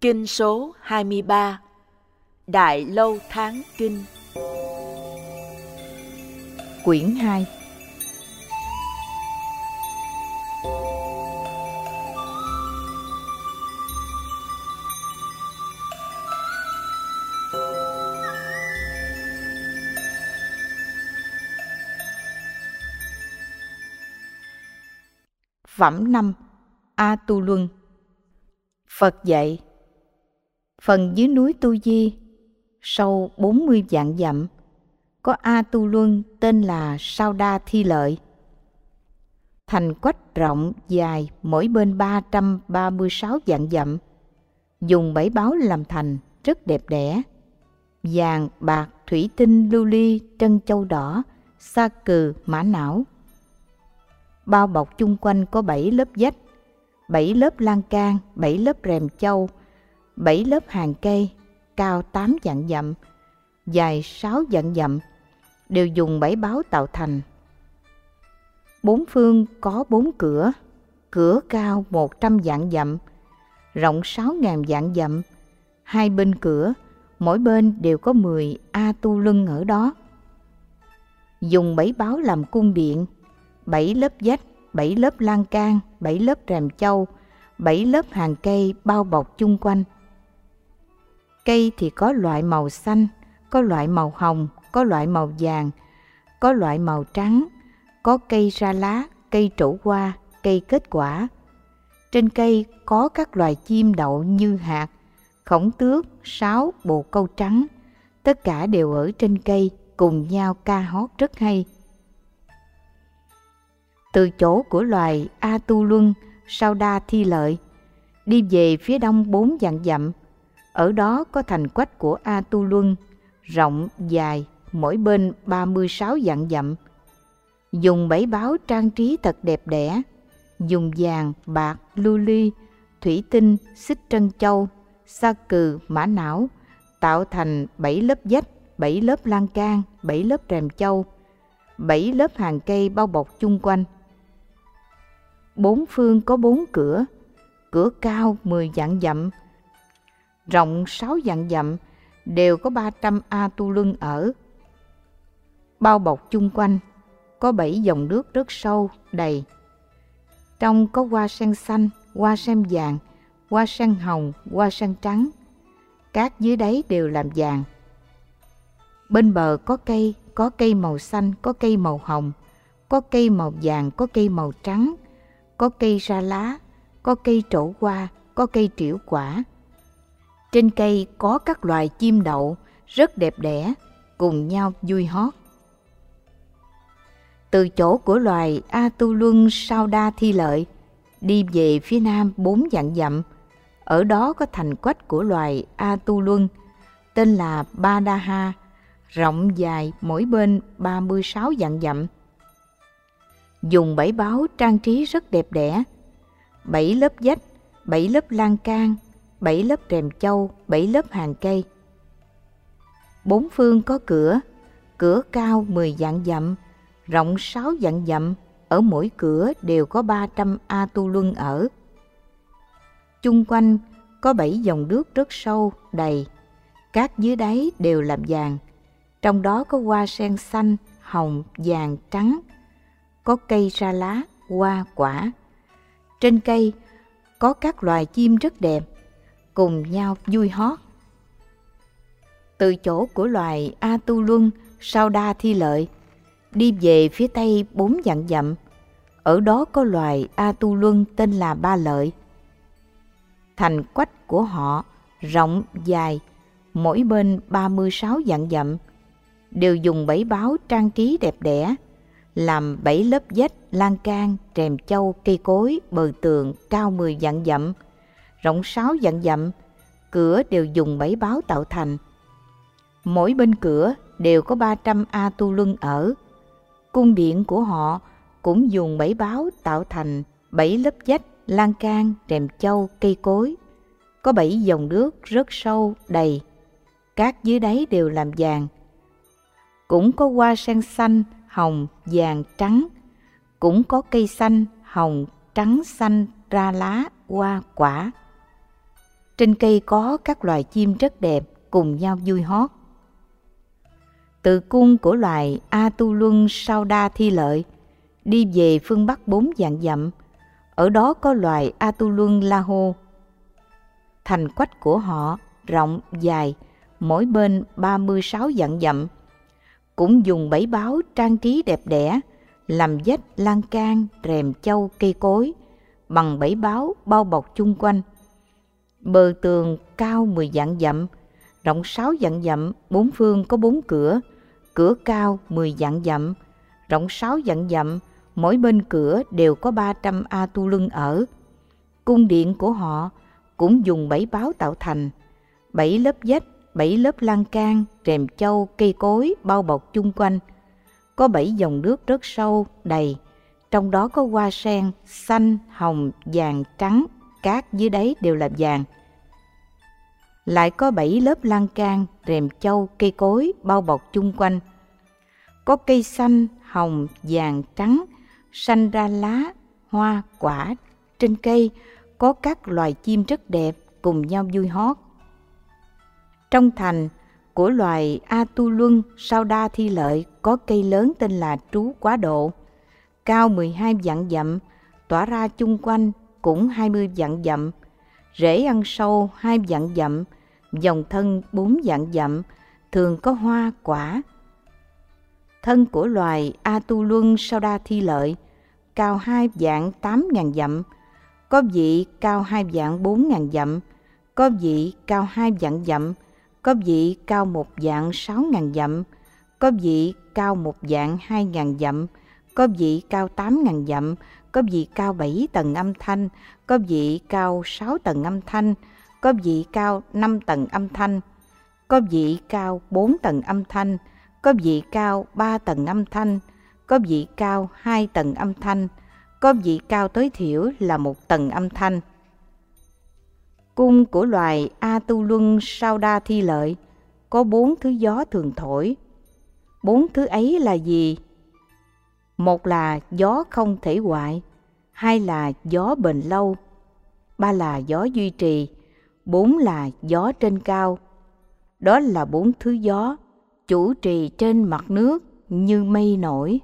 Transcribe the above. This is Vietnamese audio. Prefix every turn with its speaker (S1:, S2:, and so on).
S1: Kinh số 23 Đại Lâu Tháng Kinh.
S2: Quyển 2 Phẩm 5 A Tu Luân. Phật dạy. Phần dưới núi Tu Di, sâu 40 vạn dặm, có A Tu Luân tên là Sao Đa Thi Lợi. Thành quách rộng dài mỗi bên 336 vạn dặm, dùng bảy báo làm thành rất đẹp đẽ. Vàng, bạc, thủy tinh, lưu ly, trân châu đỏ, sa cừ, mã não. Bao bọc chung quanh có bảy lớp vách, bảy lớp lan can, bảy lớp rèm châu, bảy lớp hàng cây, cao tám dặn dặm, dài sáu dặn dặm, đều dùng bảy báo tạo thành. Bốn phương có bốn cửa, cửa cao một trăm dặn dặm, rộng sáu ngàn dặn dặm, hai bên cửa, mỗi bên đều có mười A tu lưng ở đó. Dùng bảy báo làm cung điện, bảy lớp vách, bảy lớp lan can, bảy lớp rèm châu, bảy lớp hàng cây bao bọc chung quanh. Cây thì có loại màu xanh, có loại màu hồng, có loại màu vàng, có loại màu trắng, có cây ra lá, cây trổ hoa, cây kết quả. Trên cây có các loài chim đậu như hạt, khổng tước, sáo, bồ câu trắng. Tất cả đều ở trên cây cùng nhau ca hót rất hay. Từ chỗ của loài A Tu Luân, Sao Đa Thi Lợi, đi về phía đông bốn dặn dặm, ở đó có thành quách của A Tu Luân, rộng, dài, mỗi bên 36 dặn dặm. Dùng bảy báo trang trí thật đẹp đẽ, dùng vàng, bạc, lưu ly, thủy tinh, xích trân châu, sa cừ, mã não, tạo thành bảy lớp vách, bảy lớp lan can, bảy lớp rèm châu, bảy lớp hàng cây bao bọc chung quanh. Bốn phương có bốn cửa, cửa cao 10 dặn dặm, rộng sáu dặn dặm, đều có 300 A tu lưng ở. Bao bọc chung quanh, có bảy dòng nước rất sâu, đầy. Trong có hoa sen xanh, hoa sen vàng, hoa sen hồng, hoa sen trắng. cát dưới đáy đều làm vàng. Bên bờ có cây, có cây màu xanh, có cây màu hồng, có cây màu vàng, có cây màu trắng, có cây ra lá, có cây trổ hoa, có cây triểu quả. Trên cây có các loài chim đậu rất đẹp đẽ, cùng nhau vui hót. Từ chỗ của loài A Tu Luân Sao Đa Thi Lợi, đi về phía nam bốn vạn dặm, ở đó có thành quách của loài A Tu Luân, tên là Ba Đa Ha, rộng dài mỗi bên 36 dặn dặm. Dùng bảy báo trang trí rất đẹp đẽ, bảy lớp vách, bảy lớp lan can, bảy lớp rèm châu, bảy lớp hàng cây. Bốn phương có cửa, cửa cao 10 dặn dặm, rộng 6 dặn dặm, ở mỗi cửa đều có 300 A tu luân ở. Chung quanh có bảy dòng nước rất sâu, đầy, các dưới đáy đều làm vàng, trong đó có hoa sen xanh, hồng, vàng, trắng, có cây ra lá, hoa, quả. Trên cây có các loài chim rất đẹp, cùng nhau vui hót. Từ chỗ của loài A Tu Luân, Sao Đa Thi Lợi, đi về phía tây bốn dặn dặm, ở đó có loài A Tu Luân tên là Ba Lợi. Thành quách của họ rộng dài, mỗi bên 36 dặn dặm, đều dùng bảy báo trang trí đẹp đẽ, làm bảy lớp vách, lan can, trèm châu, cây cối, bờ tường cao 10 dặn dặm, rộng sáu dặn dặm, cửa đều dùng bảy báo tạo thành. Mỗi bên cửa đều có 300 A tu luân ở. Cung điện của họ cũng dùng bảy báo tạo thành bảy lớp vách, lan can, rèm châu, cây cối. Có bảy dòng nước rất sâu, đầy. Các dưới đáy đều làm vàng. Cũng có hoa sen xanh, hồng, vàng, trắng. Cũng có cây xanh, hồng, trắng, xanh, ra lá, hoa, quả trên cây có các loài chim rất đẹp cùng nhau vui hót. Từ cung của loài A Tu Luân Sao Đa Thi Lợi đi về phương Bắc bốn dạng dặm. Ở đó có loài A Tu Luân La Hô. Thành quách của họ rộng, dài, mỗi bên 36 dạng dặm. Cũng dùng bảy báo trang trí đẹp đẽ, làm vách lan can, rèm châu, cây cối, bằng bảy báo bao bọc chung quanh. Bờ tường cao 10 dặn dặm, rộng 6 dặn dặm, bốn phương có bốn cửa, cửa cao 10 dặn dặm, rộng 6 dặn dặm, mỗi bên cửa đều có 300 A tu lưng ở. Cung điện của họ cũng dùng bảy báo tạo thành, bảy lớp vách, bảy lớp lan can, rèm châu, cây cối bao bọc chung quanh. Có bảy dòng nước rất sâu, đầy, trong đó có hoa sen, xanh, hồng, vàng, trắng, cát dưới đáy đều là vàng. Lại có bảy lớp lan can, rèm châu, cây cối bao bọc chung quanh. Có cây xanh, hồng, vàng, trắng, xanh ra lá, hoa, quả. Trên cây có các loài chim rất đẹp cùng nhau vui hót. Trong thành của loài A Tu Luân Sao Đa Thi Lợi có cây lớn tên là Trú Quá Độ, cao 12 dặm dặm, tỏa ra chung quanh cũng 20 dặm dặm, rễ ăn sâu 2 dặm dặm, dòng thân 4 dặm dặm, thường có hoa quả. Thân của loài A Tu Luân Sao Đa Thi Lợi cao 2 dạng 8 ngàn dặm, có vị cao 2 dạng 4 ngàn dặm, có vị cao 2 dạng dặm, có vị cao một dạng sáu ngàn dặm, có vị cao một dạng hai ngàn dặm, có vị cao tám ngàn dặm, có vị cao bảy tầng âm thanh, có vị cao sáu tầng âm thanh, có vị cao năm tầng âm thanh, có vị cao bốn tầng âm thanh, có vị cao ba tầng âm thanh, có vị cao hai tầng âm thanh, có vị cao tối thiểu là một tầng âm thanh. Cung của loài A Tu Luân Sao Đa Thi Lợi có bốn thứ gió thường thổi. Bốn thứ ấy là gì? Một là gió không thể hoại, hai là gió bền lâu, ba là gió duy trì, bốn là gió trên cao. Đó là bốn thứ gió chủ trì trên mặt nước như mây nổi.